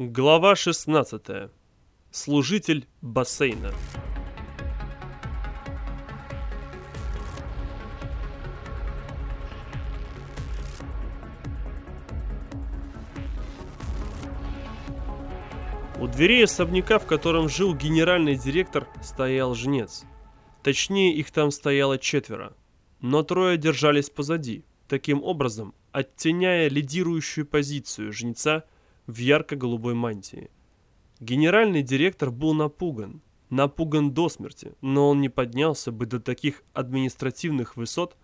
Глава 16. Служитель бассейна. У дверей особняка, в котором жил генеральный директор, стоял жнец. Точнее, их там стояло четверо. Но трое держались позади, таким образом оттеняя лидирующую позицию жнеца в ярко-голубой мантии. Генеральный директор был напуган, напуган до смерти, но он не поднялся бы до таких административных высот,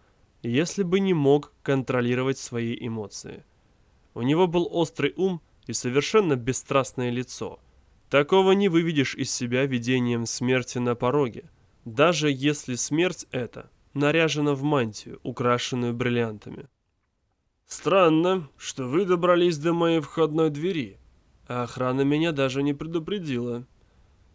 если бы не мог контролировать свои эмоции. У него был острый ум и совершенно бесстрастное лицо. Такого не выведешь из себя видением смерти на пороге, даже если смерть эта наряжена в мантию, украшенную бриллиантами. «Странно, что вы добрались до моей входной двери, а охрана меня даже не предупредила»,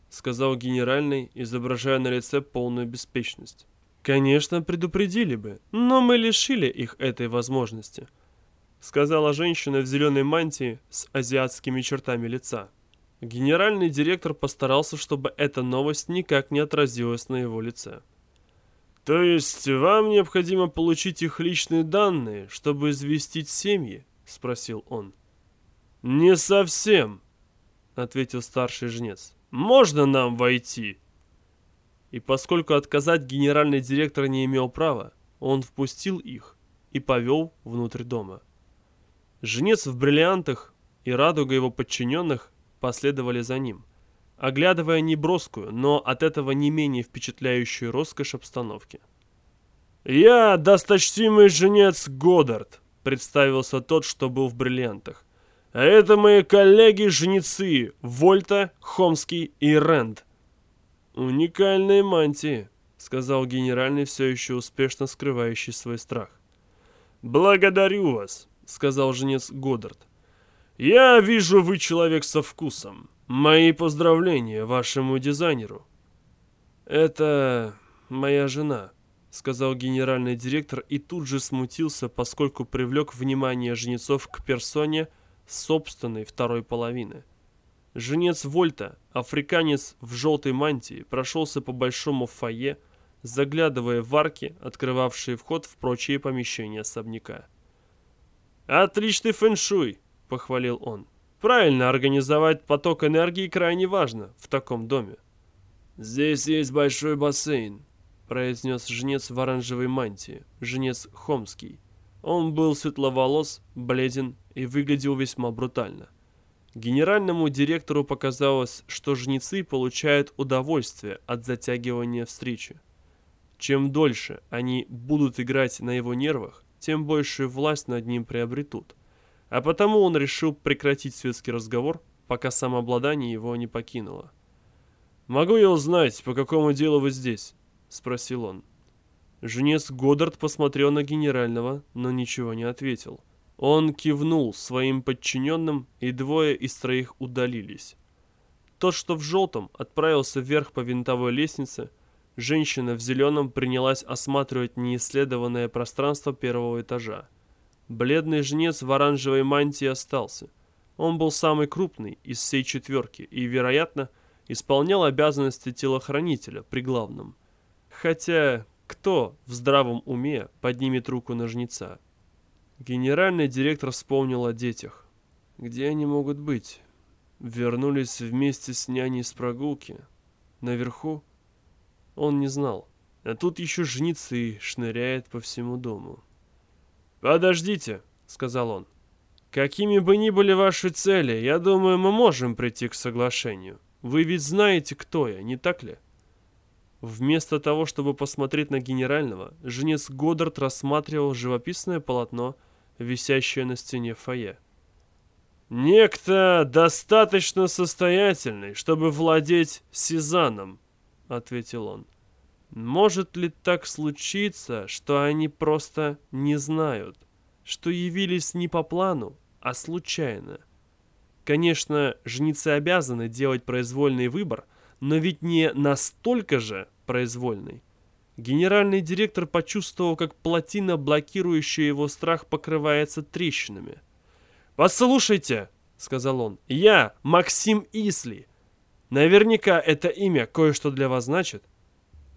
сказал генеральный, изображая на лице полную беспечность. «Конечно, предупредили бы, но мы лишили их этой возможности», сказала женщина в зеленой мантии с азиатскими чертами лица. Генеральный директор постарался, чтобы эта новость никак не отразилась на его лице. То есть вам необходимо получить их личные данные, чтобы известить семьи? Спросил он. Не совсем, ответил старший жнец. Можно нам войти? И поскольку отказать генеральный директор не имел права, он впустил их и повел внутрь дома. Жнец в бриллиантах и радуга его подчиненных последовали за ним оглядывая неброскую, но от этого не менее впечатляющую роскошь обстановки. «Я досточтимый женец Годдард», — представился тот, что был в бриллиантах. «А это мои коллеги-жнецы Вольта, Хомский и Рэнд». «Уникальные мантии», — сказал генеральный, все еще успешно скрывающий свой страх. «Благодарю вас», — сказал женец Годдард. «Я вижу, вы человек со вкусом. Мои поздравления вашему дизайнеру. Это моя жена, сказал генеральный директор и тут же смутился, поскольку привлек внимание жнецов к персоне собственной второй половины. Женец Вольта, африканец в желтой мантии, прошелся по большому фойе, заглядывая в арки, открывавшие вход в прочие помещения особняка. «Отличный фэншуй!» — похвалил он. Правильно организовать поток энергии крайне важно в таком доме. «Здесь есть большой бассейн», — произнес жнец в оранжевой мантии, жнец Хомский. Он был светловолос, бледен и выглядел весьма брутально. Генеральному директору показалось, что жнецы получают удовольствие от затягивания встречи. Чем дольше они будут играть на его нервах, тем большую власть над ним приобретут. А потому он решил прекратить светский разговор, пока самообладание его не покинуло. «Могу я узнать, по какому делу вы здесь?» — спросил он. Жнец Годдард посмотрел на генерального, но ничего не ответил. Он кивнул своим подчиненным, и двое из троих удалились. Тот, что в желтом, отправился вверх по винтовой лестнице. Женщина в зеленом принялась осматривать неисследованное пространство первого этажа. Бледный жнец в оранжевой мантии остался. Он был самый крупный из всей четверки и, вероятно, исполнял обязанности телохранителя при главном. Хотя кто в здравом уме поднимет руку на жнеца? Генеральный директор вспомнил о детях. Где они могут быть? Вернулись вместе с няней с прогулки. Наверху? Он не знал. А тут еще жнецы шныряет по всему дому. «Подождите», — сказал он. «Какими бы ни были ваши цели, я думаю, мы можем прийти к соглашению. Вы ведь знаете, кто я, не так ли?» Вместо того, чтобы посмотреть на генерального, женец Годдард рассматривал живописное полотно, висящее на стене фойе. «Некто достаточно состоятельный, чтобы владеть Сезаном», — ответил он. Может ли так случиться, что они просто не знают, что явились не по плану, а случайно? Конечно, жнецы обязаны делать произвольный выбор, но ведь не настолько же произвольный. Генеральный директор почувствовал, как плотина, блокирующая его страх, покрывается трещинами. «Послушайте!» сказал он. «Я Максим Исли. Наверняка это имя кое-что для вас значит».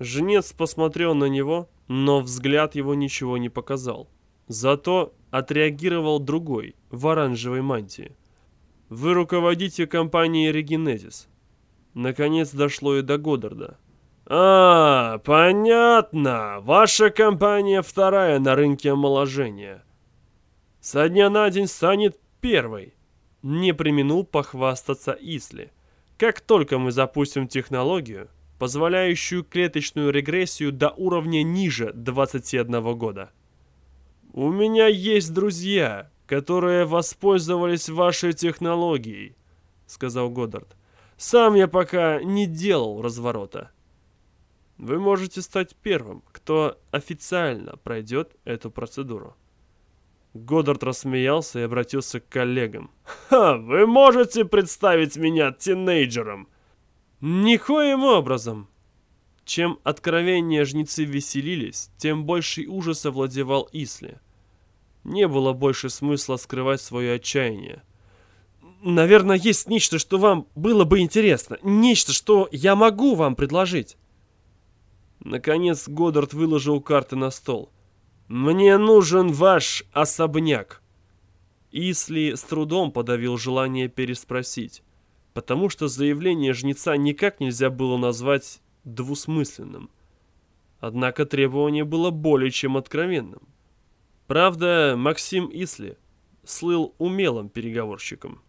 Жнец посмотрел на него, но взгляд его ничего не показал. Зато отреагировал другой, в оранжевой мантии. «Вы руководите компанией Регенезис». Наконец дошло и до Годдарда. «А, понятно. Ваша компания вторая на рынке омоложения. Со дня на день станет первой». Не применул похвастаться Исли. «Как только мы запустим технологию, позволяющую клеточную регрессию до уровня ниже 21 года». «У меня есть друзья, которые воспользовались вашей технологией», — сказал Годдард. «Сам я пока не делал разворота». Вы можете стать первым, кто официально пройдет эту процедуру. Годдард рассмеялся и обратился к коллегам. «Ха, вы можете представить меня тинейджером?» «Никоим образом!» Чем откровеннее жнецы веселились, тем больше ужаса владевал Исли. Не было больше смысла скрывать свое отчаяние. «Наверное, есть нечто, что вам было бы интересно. Нечто, что я могу вам предложить». Наконец Годдард выложил карты на стол. «Мне нужен ваш особняк!» Исли с трудом подавил желание переспросить, потому что заявление жнеца никак нельзя было назвать двусмысленным. Однако требование было более чем откровенным. Правда, Максим Исли слыл умелым переговорщиком.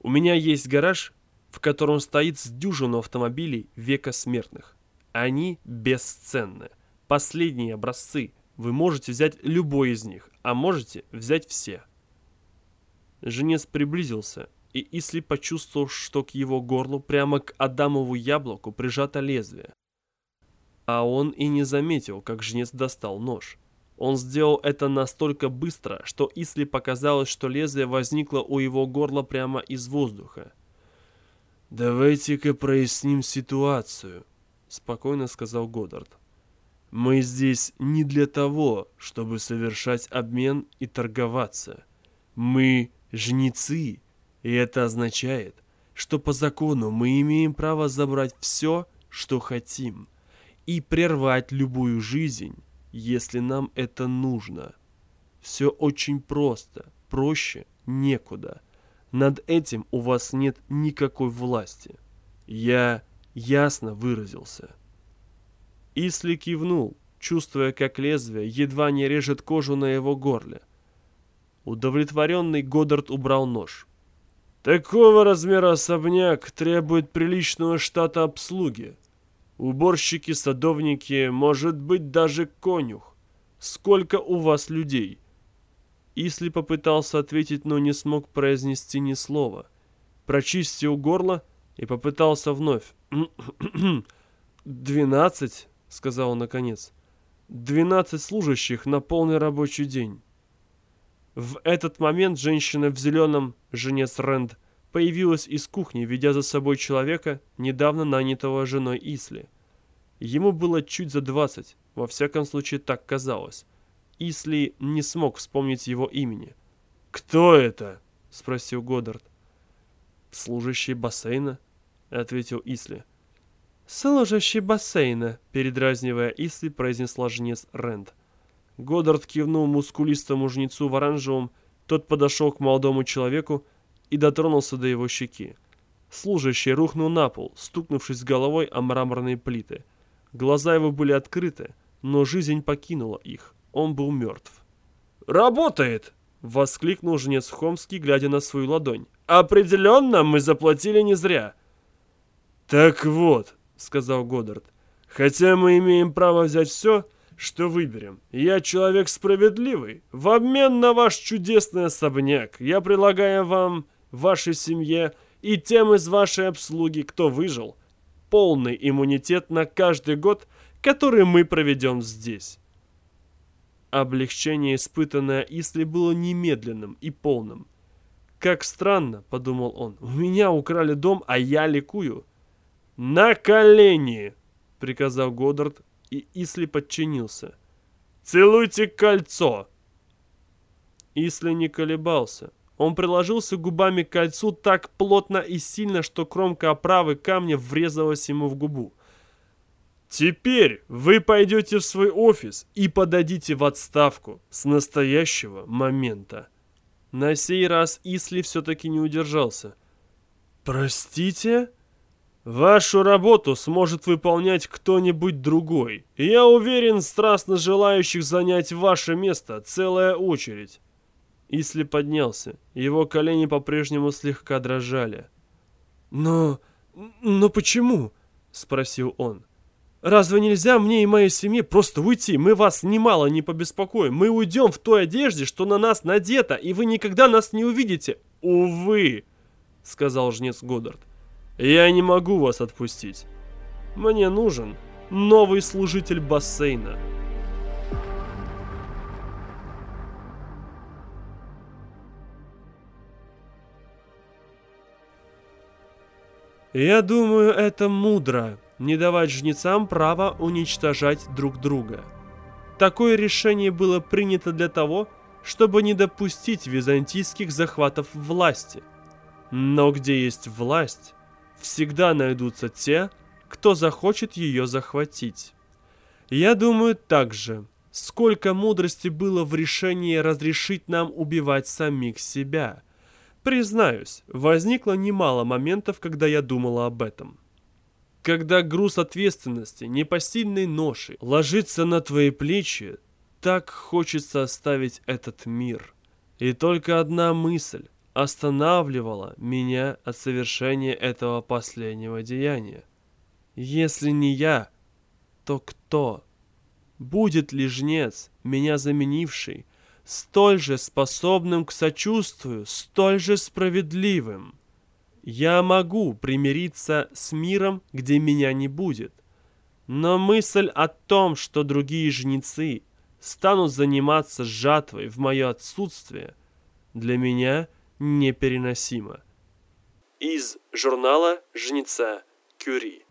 «У меня есть гараж, в котором стоит с дюжину автомобилей века смертных. Они бесценны. Последние образцы. Вы можете взять любой из них, а можете взять все. Женец приблизился, и Исли почувствовал, что к его горлу прямо к Адамову яблоку прижато лезвие. А он и не заметил, как жнец достал нож. Он сделал это настолько быстро, что Исли показалось, что лезвие возникло у его горла прямо из воздуха. «Давайте-ка проясним ситуацию», спокойно сказал Годдард. Мы здесь не для того, чтобы совершать обмен и торговаться. Мы жнецы, и это означает, что по закону мы имеем право забрать все, что хотим, и прервать любую жизнь, если нам это нужно. Все очень просто, проще некуда. Над этим у вас нет никакой власти. Я ясно выразился. Исли кивнул, чувствуя, как лезвие едва не режет кожу на его горле. Удовлетворенный Годдард убрал нож. «Такого размера особняк требует приличного штата обслуги. Уборщики, садовники, может быть, даже конюх. Сколько у вас людей?» Исли попытался ответить, но не смог произнести ни слова. Прочистил горло и попытался вновь. «Двенадцать», — сказал он наконец. «Двенадцать служащих на полный рабочий день». В этот момент женщина в зеленом, женец Рэнд, появилась из кухни, ведя за собой человека, недавно нанятого женой Исли. Ему было чуть за двадцать, во всяком случае так казалось. Исли не смог вспомнить его имени. «Кто это?» — спросил Годдард. «Служащий бассейна», — ответил Исли. «Служащий бассейна», — передразнивая Исли, произнесла жнец Рэнд. Годдард кивнул мускулистому жнецу в оранжевом, тот подошел к молодому человеку и дотронулся до его щеки. Служащий рухнул на пол, стукнувшись головой о мраморные плиты. Глаза его были открыты, но жизнь покинула их. Он был мертв. «Работает!» — воскликнул жнец Хомский, глядя на свою ладонь. «Определенно мы заплатили не зря!» «Так вот», — сказал Годдард, — «хотя мы имеем право взять все, что выберем. Я человек справедливый. В обмен на ваш чудесный особняк я предлагаю вам, вашей семье и тем из вашей обслуги, кто выжил, полный иммунитет на каждый год, который мы проведем здесь». Облегчение, испытанное Исли, было немедленным и полным. «Как странно», — подумал он, — «у меня украли дом, а я ликую». «На колени!» — приказал Годдард, и Исли подчинился. «Целуйте кольцо!» Исли не колебался. Он приложился губами к кольцу так плотно и сильно, что кромка оправы камня врезалась ему в губу. Теперь вы пойдете в свой офис и подадите в отставку с настоящего момента. На сей раз Исли все-таки не удержался. «Простите?» «Вашу работу сможет выполнять кто-нибудь другой. Я уверен, страстно желающих занять ваше место целая очередь». Исли поднялся. Его колени по-прежнему слегка дрожали. «Но... но почему?» — спросил он. Разве нельзя мне и моей семье просто уйти? Мы вас немало не побеспокоим. Мы уйдем в той одежде, что на нас надета, и вы никогда нас не увидите. Увы, сказал жнец Годдард. Я не могу вас отпустить. Мне нужен новый служитель бассейна. Я думаю, это мудро, не давать жнецам права уничтожать друг друга. Такое решение было принято для того, чтобы не допустить византийских захватов власти. Но где есть власть, всегда найдутся те, кто захочет ее захватить. Я думаю также, сколько мудрости было в решении разрешить нам убивать самих себя. Признаюсь, возникло немало моментов, когда я думала об этом. Когда груз ответственности, непосильной ноши, ложится на твои плечи, так хочется оставить этот мир. И только одна мысль останавливала меня от совершения этого последнего деяния. Если не я, то кто? Будет ли жнец, меня заменивший, столь же способным к сочувствию, столь же справедливым? Я могу примириться с миром, где меня не будет. Но мысль о том, что другие жнецы станут заниматься жатвой в мое отсутствие, для меня непереносима. Из журнала «Жнеца Кюри»